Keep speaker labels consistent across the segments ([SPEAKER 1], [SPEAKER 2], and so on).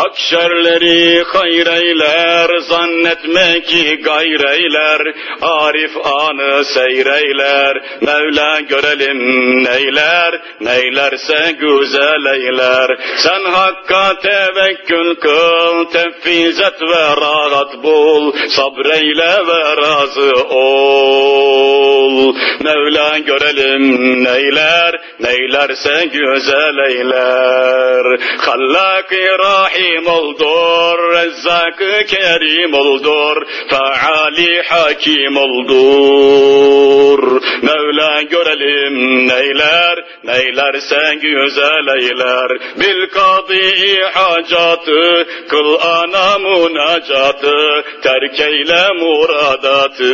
[SPEAKER 1] Hak şerleri hayreyler, zannetme ki gayreyler. Arif anı seyreyler, Mevla görelim neyler, neylerse güzel eyler. Sen hakka tevekkül kıl, tefizet ve rahat bul, sabreyle ve razı ol. Mevla görelim neyler, neylerse güzel eyler. Hallak-ı Rahim oldur, Rezzak-ı Kerim oldur, Feali Hakim oldur. Mevla görelim neyler, neylerse güzel eyler. Bil kadı hacatı, kıl ana munacatı, terk eyle muradatı.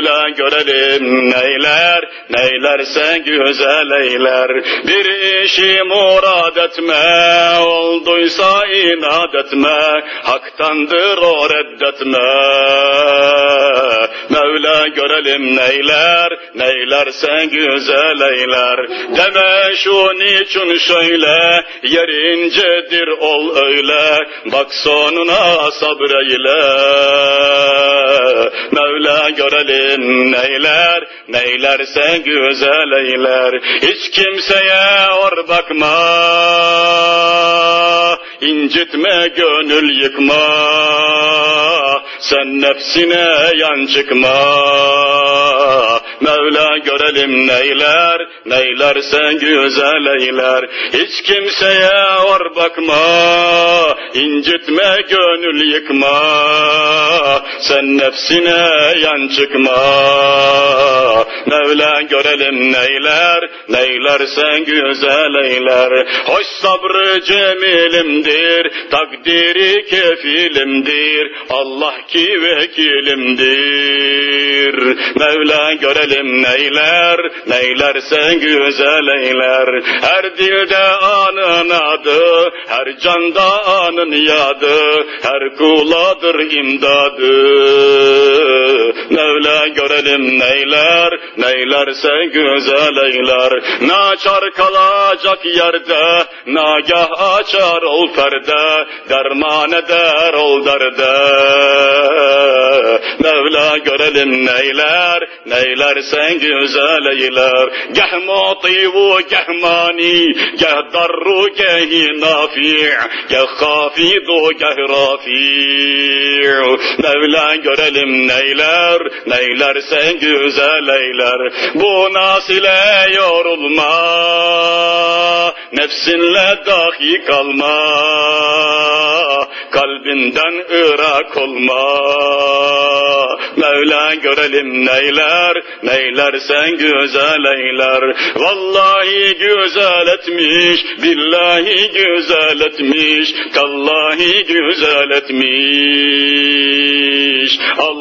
[SPEAKER 1] Mevla görelim neyler, neylerse güzel eyler. Bir işi murad etme, olduysa inat etme, haktandır o reddetme. Mevla görelim neyler, neylerse güzel eyler. Deme şu niçin şöyle, yerincedir ol öyle, bak sonuna sabreyle. Mevla görelim neyler, neylerse güzel eyler. Hiç kimseye or bakma, incitme gönül yıkma. Sen nefsine yan çıkma. Mevla görelim neyler, neylerse güzel eyler. Hiç kimseye or bakma, incitme gönül yıkma. Sen nefsine yan çıkma. Mevla görelim neyler, neylerse güzel eyler. Hoş sabrı cemilimdir, takdiri kefilimdir. Allah ki vekilimdir. Mevla görelim neyler, neylerse güzel eyler. Her dilde anın adı, her canda anın yadı, her kuladır imdadı. Mevla görelim neyler, neylerse güzel eyler. Naçar kalacak yerde, nagah açar ol perde, derman eder ol derde. Mevla görelim neyler, neylerse güzel eyler. Geh mativu geh mani, geh darru geh nafi, geh hafidu geh rafi. Mevla görelim neyler, neylerse güzel eyler. Bu nasile yorulma, nefsinle dahi kalma, kalbinden ırak olma. Mevla görelim neyler, neylersen güzel eyler. Vallahi güzel etmiş, billahi güzel etmiş, tallahi güzel etmiş.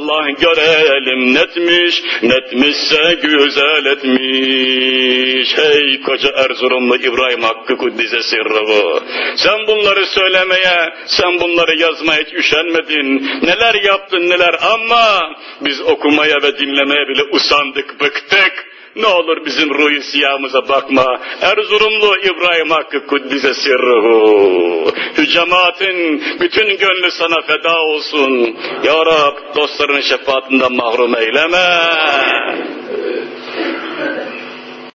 [SPEAKER 1] Allah görelim netmiş, netmişse güzel etmiş. Hey koca Erzurumlu İbrahim Hakkı Kuddise sirruhu. Sen bunları söylemeye, sen bunları yazmaya hiç üşenmedin. Neler yaptın neler ama biz okumaya ve dinlemeye bile usandık, bıktık. Ne olur bizim ruhi siyahımıza bakma. Erzurumlu İbrahim Hakkı Kuddise sirruhu. Cemaatin bütün gönlü sana feda olsun. Ya Rab dostların şefaatinden mahrum eyleme.